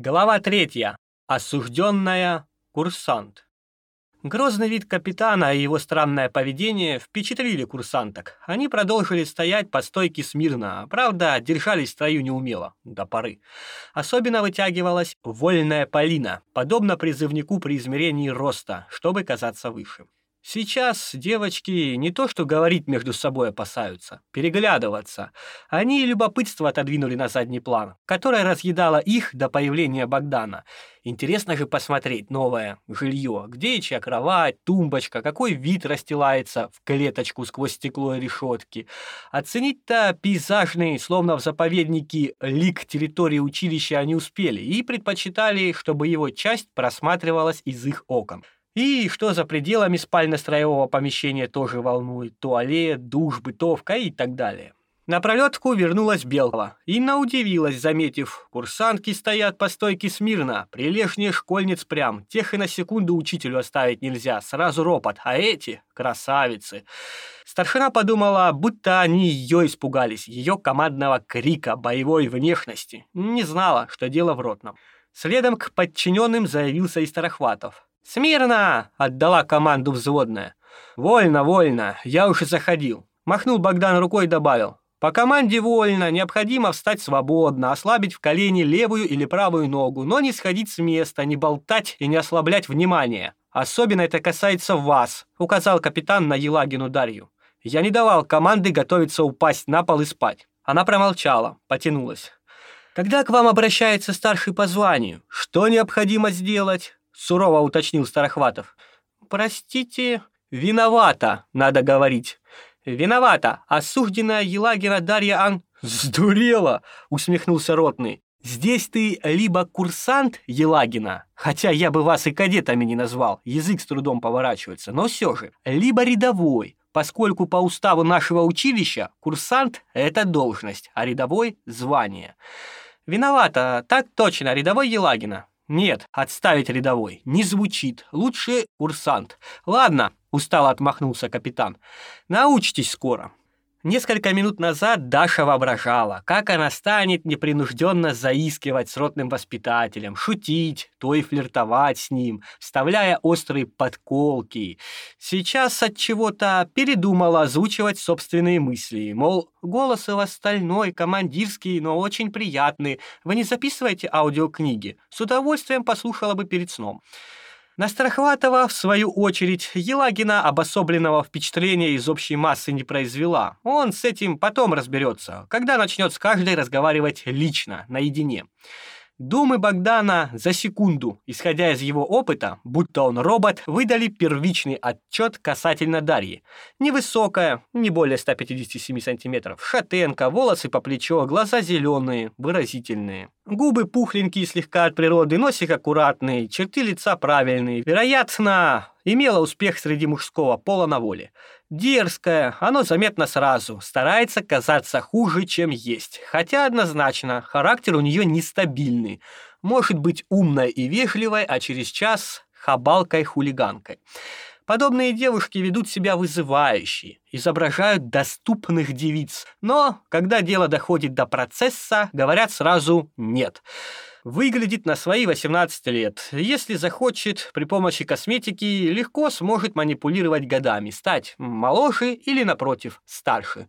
Глава третья. Осужденная курсант. Грозный вид капитана и его странное поведение впечатлили курсанток. Они продолжили стоять по стойке смирно, правда, держались в строю неумело, до поры. Особенно вытягивалась вольная Полина, подобно призывнику при измерении роста, чтобы казаться выше. Сейчас девочки не то что говорить между собой опасаются, переглядываться. Они любопытство отодвинули на задний план, которое разъедало их до появления Богдана. Интересно же посмотреть новое жилье, где чья кровать, тумбочка, какой вид расстилается в клеточку сквозь стекло и решетки. Оценить-то пейзажный, словно в заповеднике, лик территории училища они успели и предпочитали, чтобы его часть просматривалась из их окон. И что за пределами спально-строевого помещения тоже волнует. Туалет, душ, бытовка и так далее. На пролетку вернулась Белова. Инна удивилась, заметив, курсантки стоят по стойке смирно, прилежнее школьниц прям, тех и на секунду учителю оставить нельзя, сразу ропот, а эти — красавицы. Старшина подумала, будто они ее испугались, ее командного крика, боевой внешности. Не знала, что дело в ротном. Следом к подчиненным заявился и Старохватов. «Смирно!» — отдала команду взводная. «Вольно, вольно, я уж и заходил». Махнул Богдан рукой и добавил. «По команде вольно, необходимо встать свободно, ослабить в колени левую или правую ногу, но не сходить с места, не болтать и не ослаблять внимание. Особенно это касается вас», — указал капитан на Елагину Дарью. «Я не давал команды готовиться упасть на пол и спать». Она промолчала, потянулась. «Когда к вам обращается старший по званию, что необходимо сделать?» Сурово уточнил Старохватов. Простите, виновата, надо говорить. Виновата, осужденная Елагина Дарья Ан... Сдурела, усмехнулся Ротный. Здесь ты либо курсант Елагина, хотя я бы вас и кадетами не назвал, язык с трудом поворачивается, но все же, либо рядовой, поскольку по уставу нашего училища курсант — это должность, а рядовой — звание. Виновата, так точно, рядовой Елагина. «Нет, отставить рядовой. Не звучит. Лучше курсант. Ладно», — устало отмахнулся капитан. «Научитесь скоро». Несколько минут назад Даша воображала, как она станет непринужденно заискивать с ротным воспитателем, шутить, то и флиртовать с ним, вставляя острые подколки. Сейчас от чего-то передумала озвучивать собственные мысли, мол, голос у вас стальной, командирский, но очень приятный. Вы не записываете аудиокниги? С удовольствием послушала бы перед сном. На Страхватова, в свою очередь, Елагина обособленного впечатления из общей массы не произвела. Он с этим потом разберется, когда начнет с каждой разговаривать лично, наедине. Думы Богдана за секунду, исходя из его опыта, будто он робот, выдали первичный отчет касательно Дарьи. Невысокая, не более 157 сантиметров, шатенка, волосы по плечо, глаза зеленые, выразительные. Губы пухленькие слегка от природы, носик аккуратный, черты лица правильные. Вероятно, имела успех среди мужского пола на воле. Дерзкая, оно заметно сразу, старается казаться хуже, чем есть. Хотя однозначно, характер у нее нестабильный. Может быть умной и вежливой, а через час хабалкой-хулиганкой. Подобные девушки ведут себя вызывающе, изображают доступных девиц, но когда дело доходит до процесса, говорят сразу «нет». Выглядит на свои 18 лет. Если захочет, при помощи косметики легко сможет манипулировать годами, стать моложе или, напротив, старше.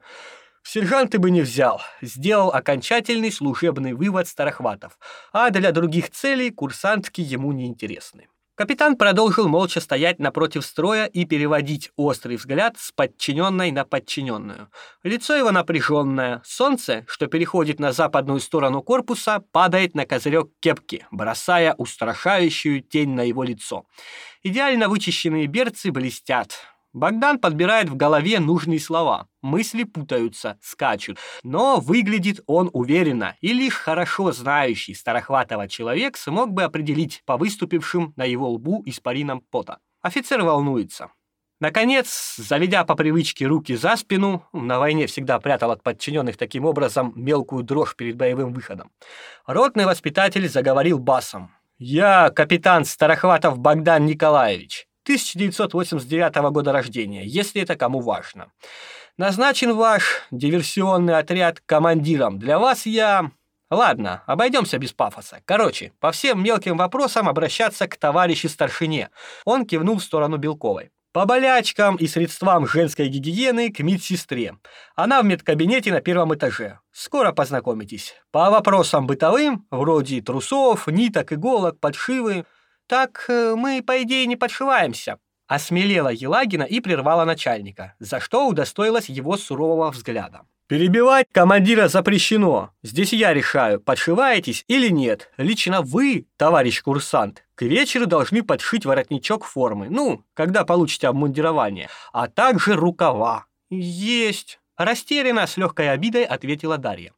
В сержанты бы не взял, сделал окончательный служебный вывод Старохватов, а для других целей курсантки ему не интересны. Капитан продолжил молча стоять напротив строя и переводить острый взгляд с подчиненной на подчиненную. Лицо его напряженное. Солнце, что переходит на западную сторону корпуса, падает на козырек кепки, бросая устрашающую тень на его лицо. Идеально вычищенные берцы блестят. Богдан подбирает в голове нужные слова. Мысли путаются, скачут. Но выглядит он уверенно, и лишь хорошо знающий Старохватова человек смог бы определить по выступившим на его лбу испаринам пота. Офицер волнуется. Наконец, заведя по привычке руки за спину, на войне всегда прятал от подчиненных таким образом мелкую дрожь перед боевым выходом, ротный воспитатель заговорил басом. «Я капитан Старохватов Богдан Николаевич. 1989 года рождения, если это кому важно. Назначен ваш диверсионный отряд командиром. Для вас я Ладно, обойдемся без пафоса. Короче, по всем мелким вопросам обращаться к товарищу старшине. Он кивнул в сторону Белковой. По болячкам и средствам женской гигиены к медсестре. Она в медкабинете на первом этаже. Скоро познакомитесь. По вопросам бытовым, вроде трусов, ниток, иголок, подшивы. Так э, мы, по идее, не подшиваемся. Осмелела Елагина и прервала начальника, за что удостоилась его сурового взгляда. Перебивать командира запрещено. Здесь я решаю, подшиваетесь или нет. Лично вы, товарищ курсант, к вечеру должны подшить воротничок формы. Ну, когда получите обмундирование, а также рукава. Есть. Растерянно с легкой обидой ответила Дарья.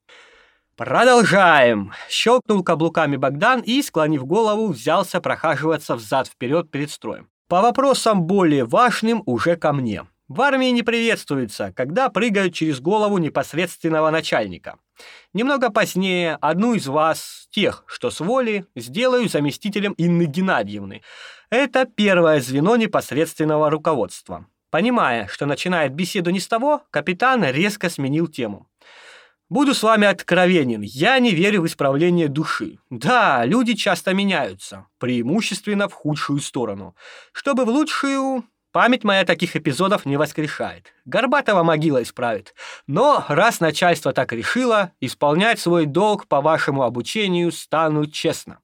«Продолжаем!» — щелкнул каблуками Богдан и, склонив голову, взялся прохаживаться взад-вперед перед строем. «По вопросам более важным уже ко мне. В армии не приветствуется, когда прыгают через голову непосредственного начальника. Немного позднее одну из вас, тех, что с воли, сделаю заместителем Инны Геннадьевны. Это первое звено непосредственного руководства. Понимая, что начинает беседу не с того, капитан резко сменил тему. Буду с вами откровенен, я не верю в исправление души. Да, люди часто меняются, преимущественно в худшую сторону. Чтобы в лучшую, Память моя таких эпизодов не воскрешает. Горбатова могила исправит. Но раз начальство так решило, исполнять свой долг по вашему обучению стану честно.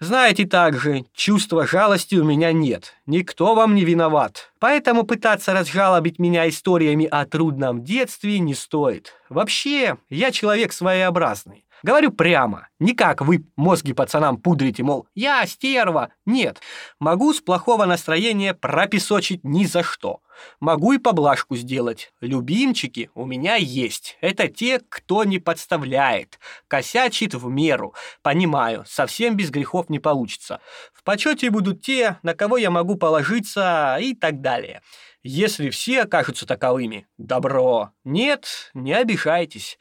Знаете также, чувства жалости у меня нет. Никто вам не виноват. Поэтому пытаться разжалобить меня историями о трудном детстве не стоит. Вообще, я человек своеобразный. Говорю прямо, не как вы мозги пацанам пудрите, мол, я стерва. Нет, могу с плохого настроения пропесочить ни за что. Могу и поблажку сделать. Любимчики у меня есть. Это те, кто не подставляет, косячит в меру. Понимаю, совсем без грехов не получится. В почете будут те, на кого я могу положиться и так далее. Если все окажутся таковыми, добро. Нет, не обижайтесь.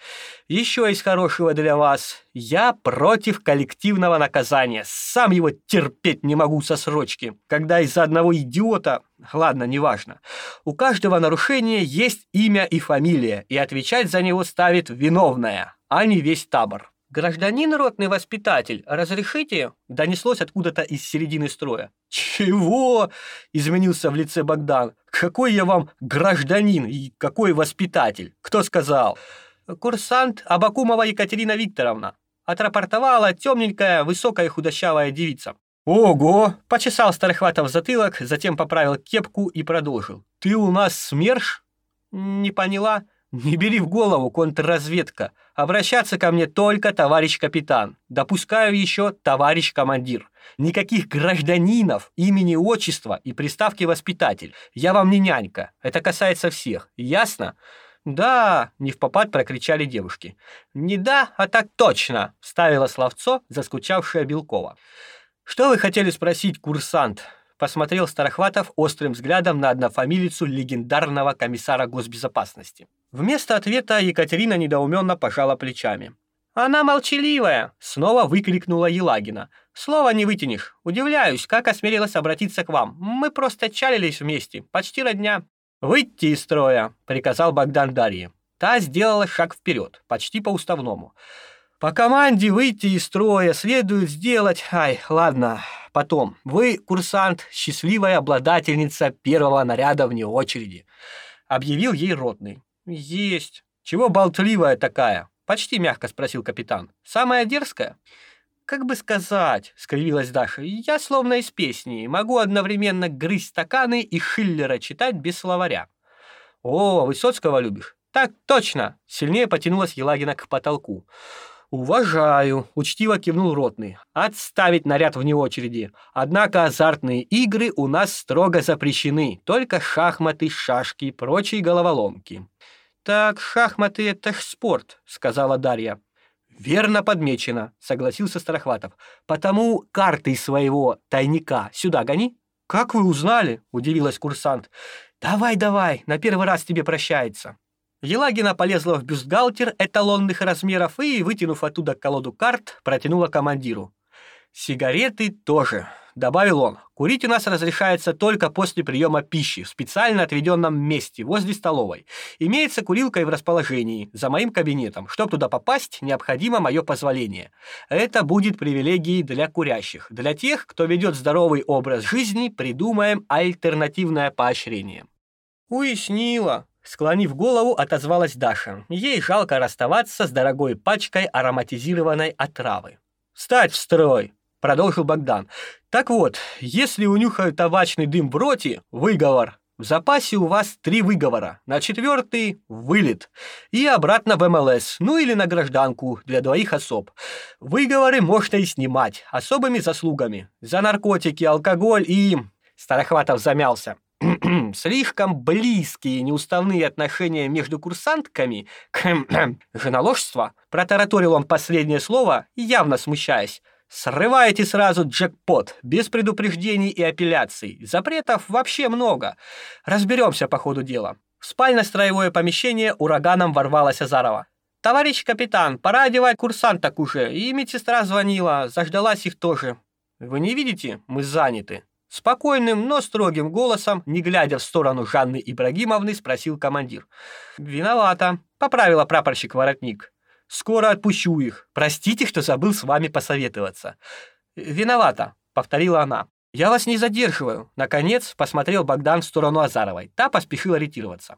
Еще из хорошего для вас. Я против коллективного наказания. Сам его терпеть не могу со срочки. Когда из-за одного идиота... Ладно, неважно. У каждого нарушения есть имя и фамилия, и отвечать за него ставит виновная, а не весь табор. «Гражданин ротный воспитатель, разрешите?» Донеслось откуда-то из середины строя. «Чего?» — изменился в лице Богдан. «Какой я вам гражданин и какой воспитатель? Кто сказал?» «Курсант Абакумова Екатерина Викторовна», — отрапортовала темненькая, высокая худощавая девица. «Ого!» — почесал Старохватов затылок, затем поправил кепку и продолжил. «Ты у нас СМЕРШ?» «Не поняла?» «Не бери в голову, контрразведка. Обращаться ко мне только товарищ капитан. Допускаю еще товарищ командир. Никаких гражданинов, имени, отчества и приставки воспитатель. Я вам не нянька. Это касается всех. Ясно?» «Да!» — не в попад прокричали девушки. «Не да, а так точно!» — ставила словцо, заскучавшая Белкова. «Что вы хотели спросить, курсант?» посмотрел Старохватов острым взглядом на однофамилицу легендарного комиссара госбезопасности. Вместо ответа Екатерина недоуменно пожала плечами. «Она молчаливая!» — снова выкрикнула Елагина. «Слова не вытянешь. Удивляюсь, как осмелилась обратиться к вам. Мы просто чалились вместе, почти родня». «Выйти из строя!» — приказал Богдан Дарье. Та сделала шаг вперед, почти по уставному. «По команде выйти из строя следует сделать... Ай, ладно, потом. Вы, курсант, счастливая обладательница первого наряда вне очереди», — объявил ей ротный. «Есть. Чего болтливая такая?» — почти мягко спросил капитан. «Самая дерзкая?» «Как бы сказать», — скривилась Даша, — «я словно из песни, могу одновременно грызть стаканы и Шиллера читать без словаря». «О, Высоцкого любишь?» «Так точно!» — сильнее потянулась Елагина к потолку. «Уважаю», — учтиво кивнул Ротный. «Отставить наряд вне очереди. Однако азартные игры у нас строго запрещены. Только шахматы, шашки и прочие головоломки». «Так шахматы — это спорт», — сказала Дарья. «Верно подмечено», — согласился Старохватов. «Потому карты своего тайника сюда гони». «Как вы узнали?» — удивилась курсант. «Давай, давай, на первый раз тебе прощается». Елагина полезла в бюстгальтер эталонных размеров и, вытянув оттуда колоду карт, протянула командиру. «Сигареты тоже. Добавил он, курить у нас разрешается только после приема пищи в специально отведенном месте возле столовой. Имеется курилка и в расположении, за моим кабинетом. Чтобы туда попасть, необходимо мое позволение. Это будет привилегией для курящих. Для тех, кто ведет здоровый образ жизни, придумаем альтернативное поощрение. Уяснила. Склонив голову, отозвалась Даша. Ей жалко расставаться с дорогой пачкой ароматизированной отравы. «Встать в строй!» — продолжил Богдан. «Так вот, если унюхают табачный дым в роте, выговор. В запасе у вас три выговора. На четвертый — вылет. И обратно в МЛС, ну или на гражданку для двоих особ. Выговоры можно и снимать, особыми заслугами. За наркотики, алкоголь и...» Старохватов замялся. слишком близкие неуставные отношения между курсантками, женоложство, протараторил он последнее слово, явно смущаясь. Срываете сразу джекпот, без предупреждений и апелляций. Запретов вообще много. Разберемся по ходу дела. В спально-строевое помещение ураганом ворвалась Азарова. «Товарищ капитан, пора одевать курсанток уже, и медсестра звонила, заждалась их тоже. Вы не видите? Мы заняты». Спокойным, но строгим голосом, не глядя в сторону Жанны Ибрагимовны, спросил командир. «Виновата», — поправила прапорщик воротник. «Скоро отпущу их. Простите, что забыл с вами посоветоваться». «Виновата», — повторила она. «Я вас не задерживаю». Наконец посмотрел Богдан в сторону Азаровой. Та поспешила ретироваться.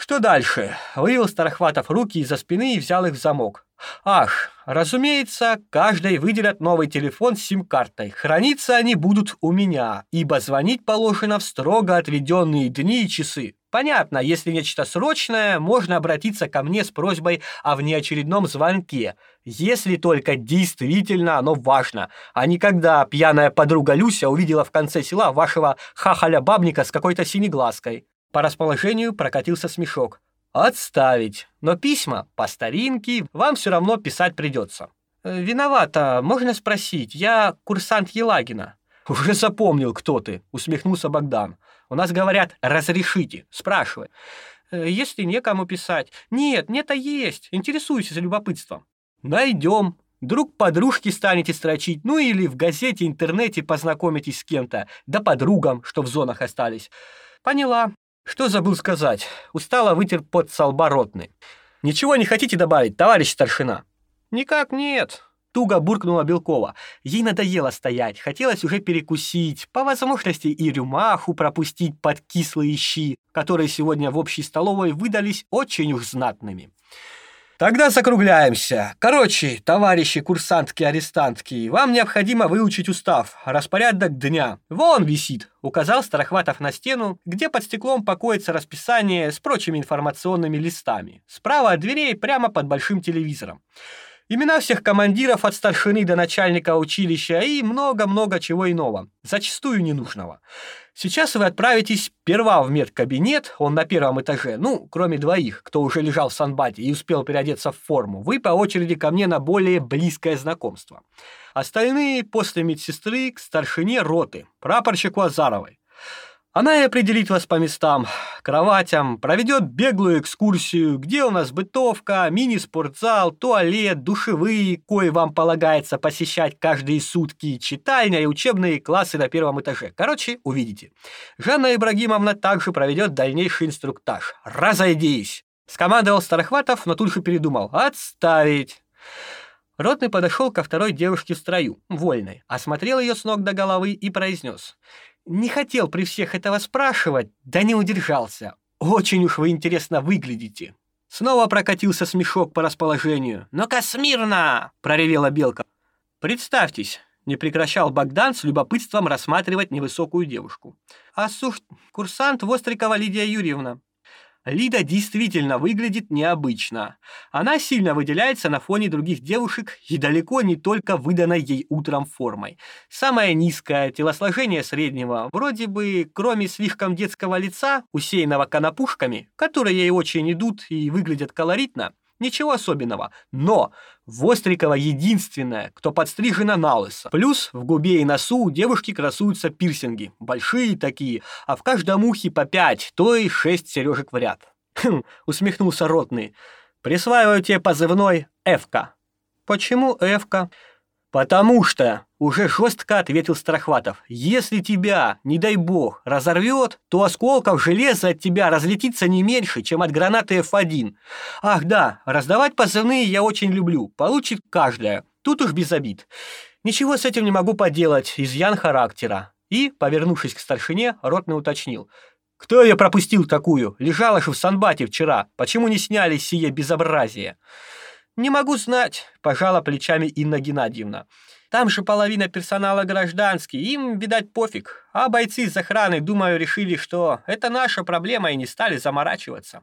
Что дальше? Вывел Старохватов руки из-за спины и взял их в замок. Ах, разумеется, каждой выделят новый телефон с сим-картой. Храниться они будут у меня, ибо звонить положено в строго отведенные дни и часы. Понятно, если нечто срочное, можно обратиться ко мне с просьбой о внеочередном звонке, если только действительно оно важно, а не когда пьяная подруга Люся увидела в конце села вашего хахаля-бабника с какой-то синеглазкой. По расположению прокатился смешок. «Отставить. Но письма, по старинке, вам все равно писать придется». «Э, «Виновата, можно спросить. Я курсант Елагина». «Уже запомнил, кто ты», — усмехнулся Богдан. «У нас говорят «разрешите». Спрашивай». «Э, «Если некому писать». «Нет, нет, а есть. Интересуюсь за любопытством». «Найдем. Друг подружки станете строчить, ну или в газете, интернете познакомитесь с кем-то, да подругам, что в зонах остались». «Поняла. Что забыл сказать? Устало вытер под со лба ротный. Ничего не хотите добавить, товарищ старшина? Никак нет. Туго буркнула Белкова. Ей надоело стоять, хотелось уже перекусить, по возможности и рюмаху пропустить под кислые щи, которые сегодня в общей столовой выдались очень уж знатными. Тогда закругляемся. Короче, товарищи курсантки-арестантки, вам необходимо выучить устав, распорядок дня. Вон висит, указал Старохватов на стену, где под стеклом покоится расписание с прочими информационными листами. Справа от дверей прямо под большим телевизором. Имена всех командиров от старшины до начальника училища и много-много чего иного, зачастую ненужного. Сейчас вы отправитесь сперва в медкабинет, он на первом этаже, ну, кроме двоих, кто уже лежал в санбате и успел переодеться в форму. Вы по очереди ко мне на более близкое знакомство. Остальные после медсестры к старшине роты, прапорщику Азаровой. Она и определит вас по местам, кроватям, проведет беглую экскурсию, где у нас бытовка, мини-спортзал, туалет, душевые, кое вам полагается посещать каждые сутки, читальня и учебные классы на первом этаже. Короче, увидите. Жанна Ибрагимовна также проведет дальнейший инструктаж. Разойдись! Скомандовал Старохватов, но тут же передумал. Отставить! Ротный подошел ко второй девушке в строю, вольной, осмотрел ее с ног до головы и произнес — не хотел при всех этого спрашивать, да не удержался. Очень уж вы интересно выглядите. Снова прокатился смешок по расположению. «Ну-ка, смирно!» — проревела Белка. «Представьтесь», — не прекращал Богдан с любопытством рассматривать невысокую девушку. «А сух... курсант Вострикова Лидия Юрьевна». Лида действительно выглядит необычно. Она сильно выделяется на фоне других девушек и далеко не только выданной ей утром формой. Самое низкое, телосложение среднего, вроде бы, кроме слишком детского лица, усеянного конопушками, которые ей очень идут и выглядят колоритно, Ничего особенного. Но Вострикова единственная, кто подстрижена на лысо. Плюс в губе и носу у девушки красуются пирсинги. Большие такие, а в каждом ухе по пять, то и шесть сережек в ряд. Хм, усмехнулся Ротный. Присваиваю тебе позывной Эвка. Почему Эвка? Потому что, Уже жестко ответил Страхватов. «Если тебя, не дай бог, разорвет, то осколков железа от тебя разлетится не меньше, чем от гранаты F1. Ах да, раздавать позывные я очень люблю. Получит каждая. Тут уж без обид. Ничего с этим не могу поделать, изъян характера». И, повернувшись к старшине, ротный уточнил. «Кто ее пропустил такую? Лежала же в Санбате вчера. Почему не сняли сие безобразие?» «Не могу знать», – пожала плечами Инна Геннадьевна. Там же половина персонала гражданский, им, видать, пофиг. А бойцы из охраны, думаю, решили, что это наша проблема и не стали заморачиваться.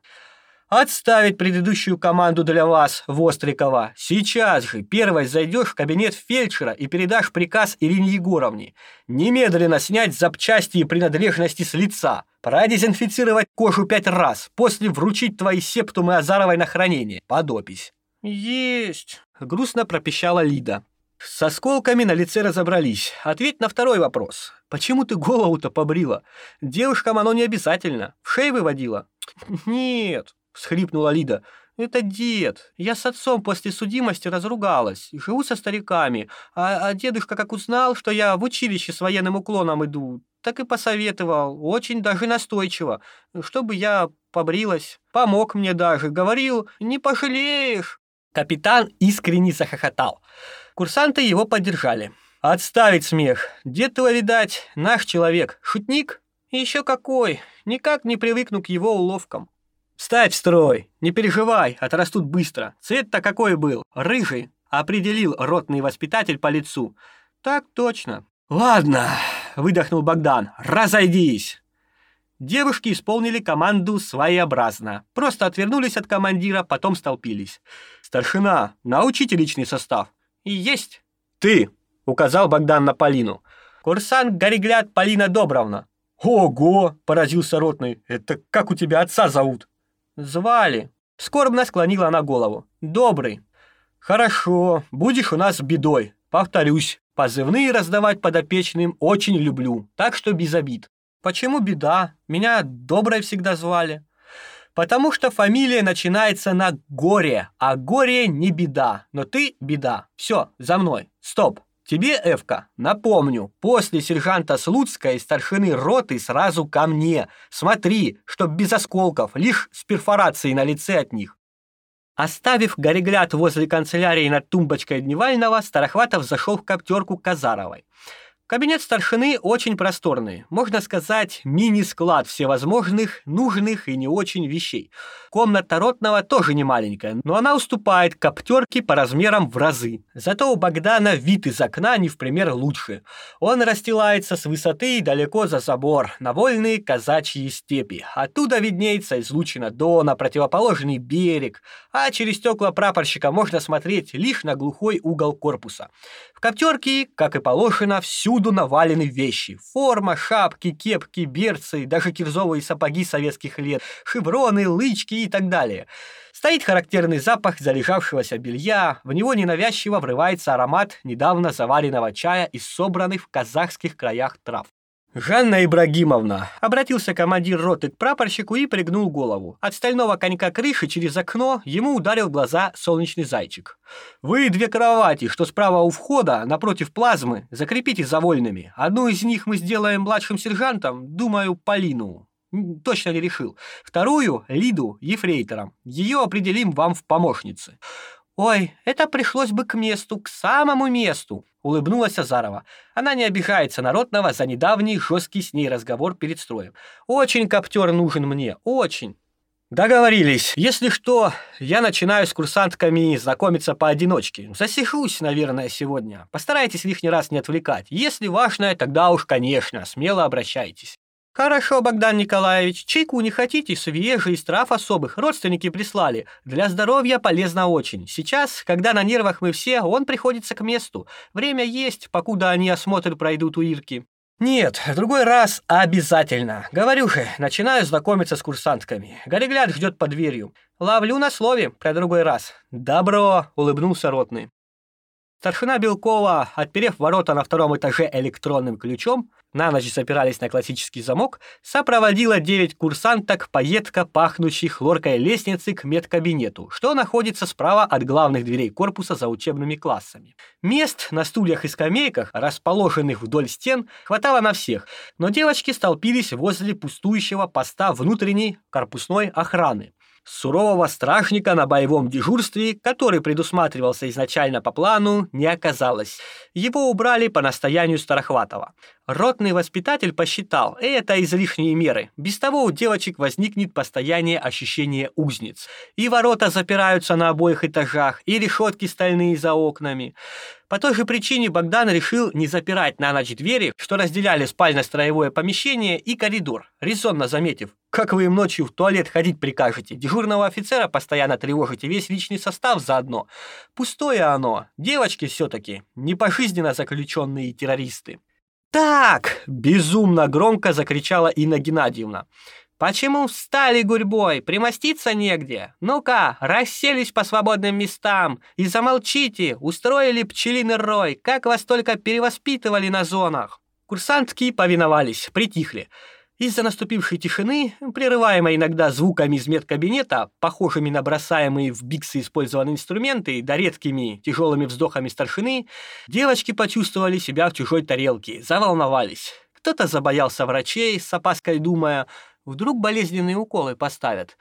Отставить предыдущую команду для вас, Вострикова. Сейчас же первой зайдешь в кабинет фельдшера и передашь приказ Ирине Егоровне. Немедленно снять запчасти и принадлежности с лица. Продезинфицировать кожу пять раз. После вручить твои септумы Азаровой на хранение. Подопись. Есть. Грустно пропищала Лида. С осколками на лице разобрались. Ответь на второй вопрос. Почему ты голову-то побрила? Девушкам оно не обязательно. В шею выводила? Нет, всхлипнула Лида. Это дед. Я с отцом после судимости разругалась. Живу со стариками. А, а дедушка как узнал, что я в училище с военным уклоном иду, так и посоветовал, очень даже настойчиво, чтобы я побрилась. Помог мне даже, говорил, не пожалеешь. Капитан искренне захохотал. Курсанты его поддержали. «Отставить смех! Дед его, видать, наш человек. Шутник? Еще какой! Никак не привыкну к его уловкам». «Встать в строй! Не переживай, отрастут быстро. Цвет-то какой был? Рыжий!» — определил ротный воспитатель по лицу. «Так точно». «Ладно», — выдохнул Богдан, — «разойдись». Девушки исполнили команду своеобразно. Просто отвернулись от командира, потом столпились. «Старшина, научите личный состав». «И есть». «Ты», — указал Богдан на Полину. «Курсант Горегляд Полина Добровна». «Ого!» — поразился ротный. «Это как у тебя отца зовут?» «Звали». Скорбно склонила она голову. «Добрый». «Хорошо, будешь у нас бедой. Повторюсь, позывные раздавать подопечным очень люблю, так что без обид». «Почему беда? Меня Доброй всегда звали». Потому что фамилия начинается на горе, а горе не беда, но ты беда. Все, за мной. Стоп. Тебе, Эвка, напомню, после сержанта Слуцкой и старшины роты сразу ко мне. Смотри, чтоб без осколков, лишь с перфорацией на лице от них. Оставив горегляд возле канцелярии над тумбочкой Дневального, Старохватов зашел в коптерку Казаровой. Кабинет старшины очень просторный, можно сказать, мини-склад всевозможных, нужных и не очень вещей. Комната ротного тоже не маленькая, но она уступает коптерке по размерам в разы. Зато у Богдана вид из окна не в пример лучше. Он расстилается с высоты далеко за забор, на вольные казачьи степи. Оттуда виднеется излучина Дона, противоположный берег, а через стекла прапорщика можно смотреть лишь на глухой угол корпуса. В коптерке, как и положено, всюду навалены вещи. Форма, шапки, кепки, берцы, даже кирзовые сапоги советских лет, шевроны, лычки и так далее. Стоит характерный запах залежавшегося белья, в него ненавязчиво врывается аромат недавно заваренного чая из собранных в казахских краях трав. «Жанна Ибрагимовна!» — обратился командир роты к прапорщику и пригнул голову. От стального конька крыши через окно ему ударил глаза солнечный зайчик. «Вы две кровати, что справа у входа, напротив плазмы, закрепите за вольными. Одну из них мы сделаем младшим сержантом, думаю, Полину. Точно не решил. Вторую — Лиду, ефрейтором. Ее определим вам в помощнице. «Ой, это пришлось бы к месту, к самому месту», — улыбнулась Азарова. Она не обижается народного за недавний жесткий с ней разговор перед строем. «Очень коптер нужен мне, очень». «Договорились. Если что, я начинаю с курсантками знакомиться поодиночке. Засижусь, наверное, сегодня. Постарайтесь лишний раз не отвлекать. Если важное, тогда уж, конечно, смело обращайтесь». «Хорошо, Богдан Николаевич, чайку не хотите? Свежий, из трав особых, родственники прислали. Для здоровья полезно очень. Сейчас, когда на нервах мы все, он приходится к месту. Время есть, покуда они осмотр пройдут у Ирки». «Нет, в другой раз обязательно. Говорю же, начинаю знакомиться с курсантками. Горегляд ждет под дверью. Ловлю на слове про другой раз». «Добро», — улыбнулся ротный. Старшина Белкова, отперев ворота на втором этаже электронным ключом, на ночь запирались на классический замок, сопроводила девять курсанток по едко пахнущей хлоркой лестнице к медкабинету, что находится справа от главных дверей корпуса за учебными классами. Мест на стульях и скамейках, расположенных вдоль стен, хватало на всех, но девочки столпились возле пустующего поста внутренней корпусной охраны сурового стражника на боевом дежурстве, который предусматривался изначально по плану, не оказалось. Его убрали по настоянию Старохватова. Ротный воспитатель посчитал, это излишние меры. Без того у девочек возникнет постоянное ощущение узниц. И ворота запираются на обоих этажах, и решетки стальные за окнами. По той же причине Богдан решил не запирать на ночь двери, что разделяли спально-строевое помещение и коридор, резонно заметив, как вы им ночью в туалет ходить прикажете? Дежурного офицера постоянно тревожите, весь личный состав заодно. Пустое оно. Девочки все-таки, не пожизненно заключенные террористы. «Так!» – безумно громко закричала Инна Геннадьевна. «Почему встали гурьбой? Примоститься негде? Ну-ка, расселись по свободным местам и замолчите, устроили пчелиный рой, как вас только перевоспитывали на зонах!» Курсантки повиновались, притихли. Из-за наступившей тишины, прерываемой иногда звуками из медкабинета, похожими на бросаемые в биксы использованные инструменты, да редкими тяжелыми вздохами старшины, девочки почувствовали себя в чужой тарелке, заволновались. Кто-то забоялся врачей, с опаской думая, вдруг болезненные уколы поставят.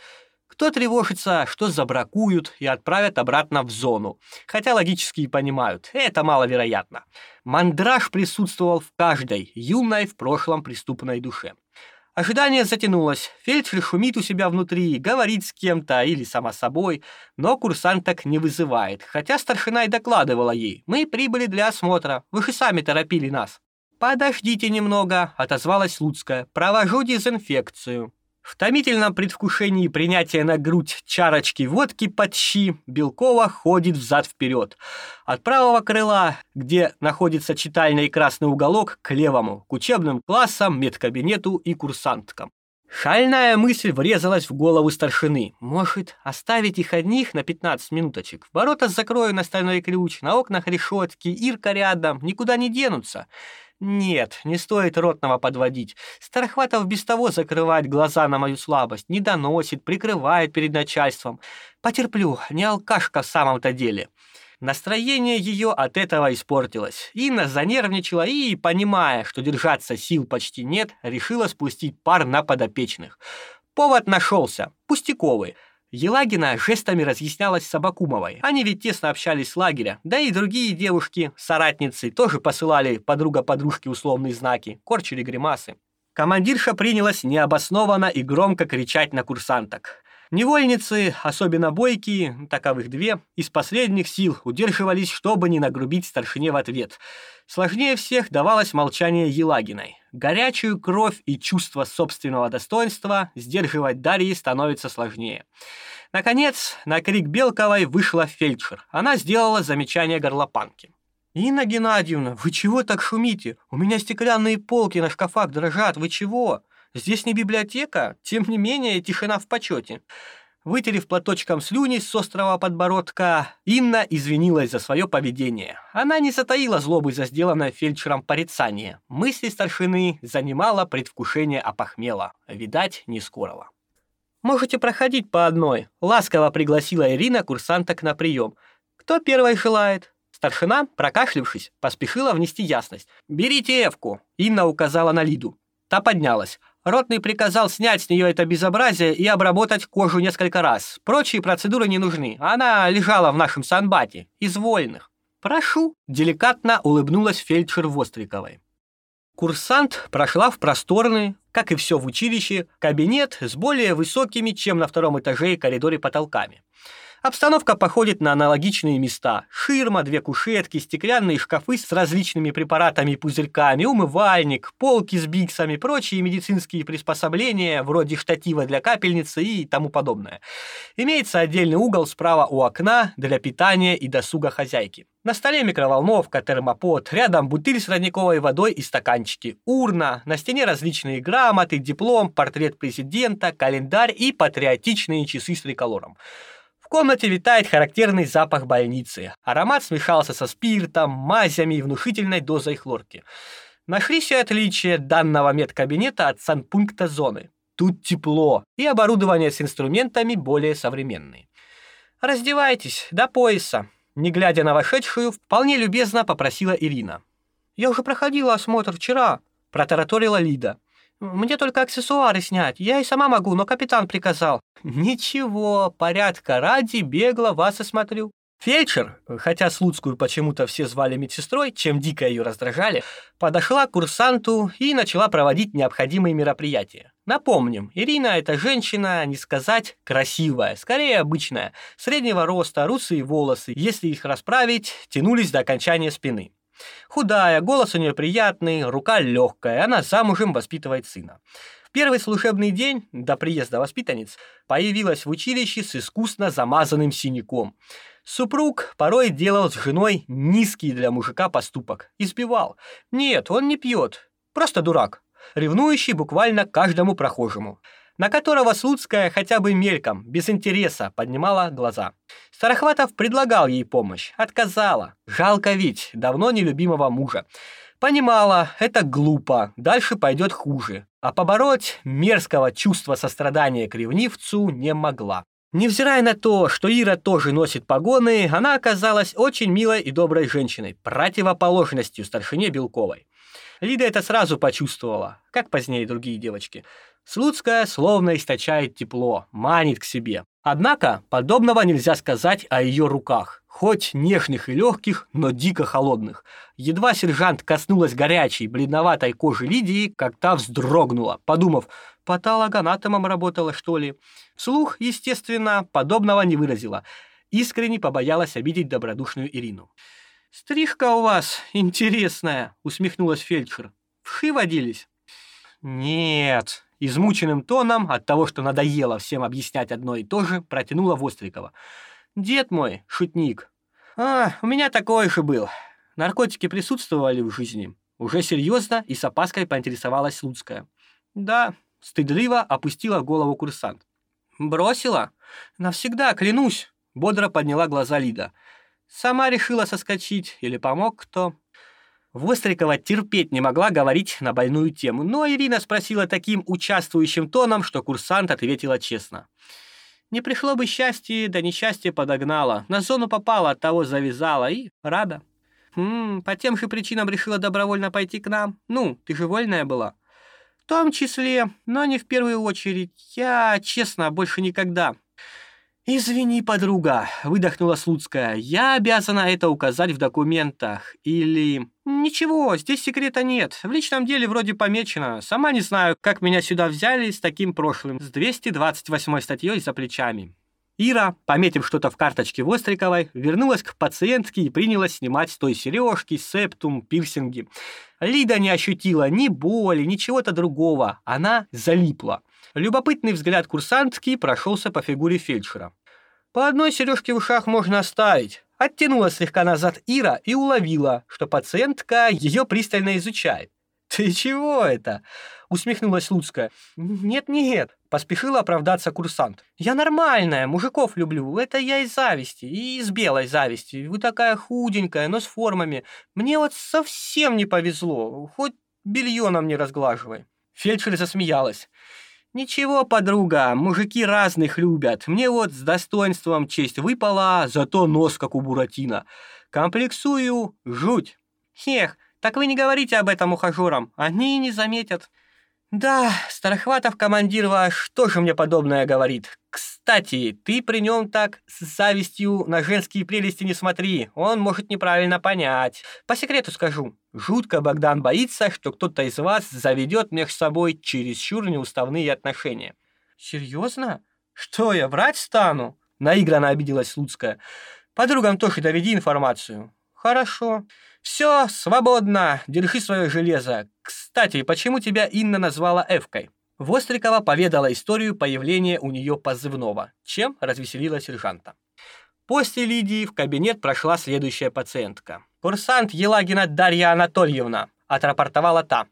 Кто тревожится, что забракуют и отправят обратно в зону. Хотя логически и понимают, это маловероятно. Мандраж присутствовал в каждой юной в прошлом преступной душе. Ожидание затянулось. Фельдшер шумит у себя внутри, говорит с кем-то или сама собой, но курсанток не вызывает, хотя старшина и докладывала ей. «Мы прибыли для осмотра, вы же сами торопили нас». «Подождите немного», — отозвалась Луцкая. «Провожу дезинфекцию». В томительном предвкушении принятия на грудь чарочки водки под щи Белкова ходит взад-вперед. От правого крыла, где находится читальный красный уголок, к левому, к учебным классам, медкабинету и курсанткам. Шальная мысль врезалась в голову старшины. Может, оставить их одних на 15 минуточек? Ворота закрою на стальной ключ, на окнах решетки, Ирка рядом, никуда не денутся. Нет, не стоит ротного подводить. Старохватов без того закрывает глаза на мою слабость, не доносит, прикрывает перед начальством. Потерплю, не алкашка в самом-то деле. Настроение ее от этого испортилось. Инна занервничала и, понимая, что держаться сил почти нет, решила спустить пар на подопечных. Повод нашелся, пустяковый. Елагина жестами разъяснялась с Абакумовой. Они ведь тесно общались с лагеря. Да и другие девушки, соратницы, тоже посылали подруга подружке условные знаки, корчили гримасы. Командирша принялась необоснованно и громко кричать на курсанток. Невольницы, особенно бойкие, таковых две, из последних сил удерживались, чтобы не нагрубить старшине в ответ. Сложнее всех давалось молчание Елагиной. Горячую кровь и чувство собственного достоинства сдерживать Дарьи становится сложнее. Наконец, на крик Белковой вышла фельдшер. Она сделала замечание горлопанке. «Инна Геннадьевна, вы чего так шумите? У меня стеклянные полки на шкафах дрожат, вы чего?» Здесь не библиотека, тем не менее тишина в почете. Вытерев платочком слюни с острого подбородка, Инна извинилась за свое поведение. Она не затаила злобы за сделанное фельдшером порицание. Мысли старшины занимало предвкушение опохмела. Видать, не скорого. «Можете проходить по одной», — ласково пригласила Ирина курсанток на прием. «Кто первой желает?» Старшина, прокашлившись, поспешила внести ясность. «Берите Эвку», — Инна указала на Лиду. Та поднялась. Ротный приказал снять с нее это безобразие и обработать кожу несколько раз. Прочие процедуры не нужны. Она лежала в нашем санбате. Из вольных. «Прошу», — деликатно улыбнулась фельдшер Востриковой. Курсант прошла в просторный, как и все в училище, кабинет с более высокими, чем на втором этаже и потолками. Обстановка походит на аналогичные места. Ширма, две кушетки, стеклянные шкафы с различными препаратами и пузырьками, умывальник, полки с биксами, прочие медицинские приспособления, вроде штатива для капельницы и тому подобное. Имеется отдельный угол справа у окна для питания и досуга хозяйки. На столе микроволновка, термопод, рядом бутыль с родниковой водой и стаканчики, урна, на стене различные грамоты, диплом, портрет президента, календарь и патриотичные часы с триколором. Комнате витает характерный запах больницы. Аромат смешался со спиртом, мазями и внушительной дозой хлорки. Нашлись и отличия данного медкабинета от санпункта зоны. Тут тепло, и оборудование с инструментами более современные. «Раздевайтесь, до пояса», — не глядя на вошедшую, вполне любезно попросила Ирина. «Я уже проходила осмотр вчера», — протараторила Лида. «Мне только аксессуары снять. Я и сама могу, но капитан приказал». «Ничего, порядка ради, бегло вас осмотрю». Фельдшер, хотя Слуцкую почему-то все звали медсестрой, чем дико ее раздражали, подошла к курсанту и начала проводить необходимые мероприятия. Напомним, Ирина – это женщина, не сказать, красивая, скорее обычная, среднего роста, русые волосы, если их расправить, тянулись до окончания спины. Худая, голос у нее приятный, рука легкая, она замужем воспитывает сына. В первый служебный день, до приезда воспитанниц, появилась в училище с искусно замазанным синяком. Супруг порой делал с женой низкий для мужика поступок. Избивал. Нет, он не пьет. Просто дурак. Ревнующий буквально каждому прохожему на которого Слуцкая хотя бы мельком, без интереса, поднимала глаза. Старохватов предлагал ей помощь, отказала. Жалко ведь давно нелюбимого мужа. Понимала, это глупо, дальше пойдет хуже. А побороть мерзкого чувства сострадания к ревнивцу не могла. Невзирая на то, что Ира тоже носит погоны, она оказалась очень милой и доброй женщиной, противоположностью старшине Белковой. Лида это сразу почувствовала, как позднее другие девочки. Слуцкая словно источает тепло, манит к себе. Однако подобного нельзя сказать о ее руках, хоть нежных и легких, но дико холодных. Едва сержант коснулась горячей, бледноватой кожи Лидии, как та вздрогнула, подумав, патологоанатомом работала, что ли. Вслух, естественно, подобного не выразила. Искренне побоялась обидеть добродушную Ирину. «Стрижка у вас интересная», — усмехнулась фельдшер. «Вши водились?» «Нет», Измученным тоном от того, что надоело всем объяснять одно и то же, протянула Вострикова. «Дед мой, шутник. А, у меня такой же был. Наркотики присутствовали в жизни?» Уже серьезно и с опаской поинтересовалась Луцкая. «Да», — стыдливо опустила голову курсант. «Бросила? Навсегда, клянусь!» — бодро подняла глаза Лида. «Сама решила соскочить или помог кто?» Вострикова терпеть не могла говорить на больную тему, но Ирина спросила таким участвующим тоном, что курсант ответила честно. Не пришло бы счастье, да несчастье подогнало. На зону попала, от того завязала и рада. Хм, по тем же причинам решила добровольно пойти к нам. Ну, ты же вольная была. В том числе, но не в первую очередь. Я, честно, больше никогда. «Извини, подруга», — выдохнула Слуцкая. «Я обязана это указать в документах. Или...» «Ничего, здесь секрета нет. В личном деле вроде помечено. Сама не знаю, как меня сюда взяли с таким прошлым, с 228 статьей за плечами». Ира, пометив что-то в карточке Востриковой, вернулась к пациентке и принялась снимать с той сережки, септум, пирсинги. Лида не ощутила ни боли, ни чего-то другого. Она залипла. Любопытный взгляд курсантки прошелся по фигуре фельдшера. По одной сережке в ушах можно оставить. Оттянула слегка назад Ира и уловила, что пациентка ее пристально изучает. «Ты чего это?» — усмехнулась Луцкая. «Нет-нет», — поспешила оправдаться курсант. «Я нормальная, мужиков люблю. Это я из зависти, и из белой зависти. Вы такая худенькая, но с формами. Мне вот совсем не повезло. Хоть белье нам не разглаживай». Фельдшер засмеялась. «Ничего, подруга, мужики разных любят. Мне вот с достоинством честь выпала, зато нос, как у Буратино. Комплексую, жуть. Хех, так вы не говорите об этом ухажерам, они не заметят». «Да, Старохватов командир ваш тоже мне подобное говорит. Кстати, ты при нем так с завистью на женские прелести не смотри, он может неправильно понять. По секрету скажу, жутко Богдан боится, что кто-то из вас заведет между собой чересчур неуставные отношения». «Серьезно? Что я, врать стану?» Наигранно обиделась Луцкая. «Подругам тоже доведи информацию». «Хорошо». «Все, свободно, держи свое железо. Кстати, почему тебя Инна назвала Эвкой?» Вострикова поведала историю появления у нее позывного, чем развеселила сержанта. После Лидии в кабинет прошла следующая пациентка. «Курсант Елагина Дарья Анатольевна», — отрапортовала та.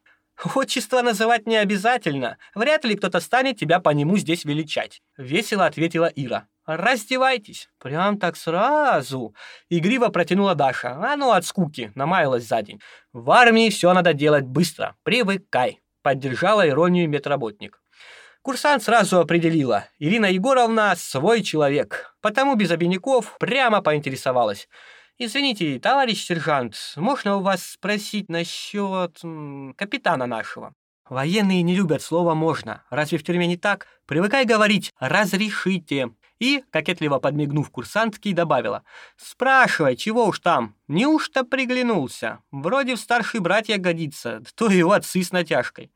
«Отчество называть не обязательно. Вряд ли кто-то станет тебя по нему здесь величать», — весело ответила Ира. Раздевайтесь. Прям так сразу. Игриво протянула Даша. А ну от скуки, намаялась за день. В армии все надо делать быстро. Привыкай. Поддержала иронию медработник. Курсант сразу определила. Ирина Егоровна свой человек. Потому без обиняков прямо поинтересовалась. «Извините, товарищ сержант, можно у вас спросить насчет капитана нашего?» Военные не любят слово «можно». Разве в тюрьме не так? Привыкай говорить «разрешите». И, кокетливо подмигнув курсантке, добавила. «Спрашивай, чего уж там? Неужто приглянулся? Вроде в старший братья годится, то его отцы с натяжкой».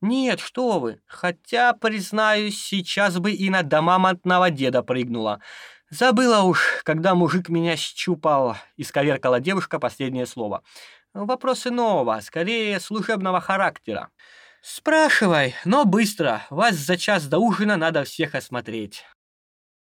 «Нет, что вы. Хотя, признаюсь, сейчас бы и на домамонтного деда прыгнула. Забыла уж, когда мужик меня щупал, исковеркала девушка последнее слово. Вопрос иного, скорее служебного характера. Спрашивай, но быстро. Вас за час до ужина надо всех осмотреть.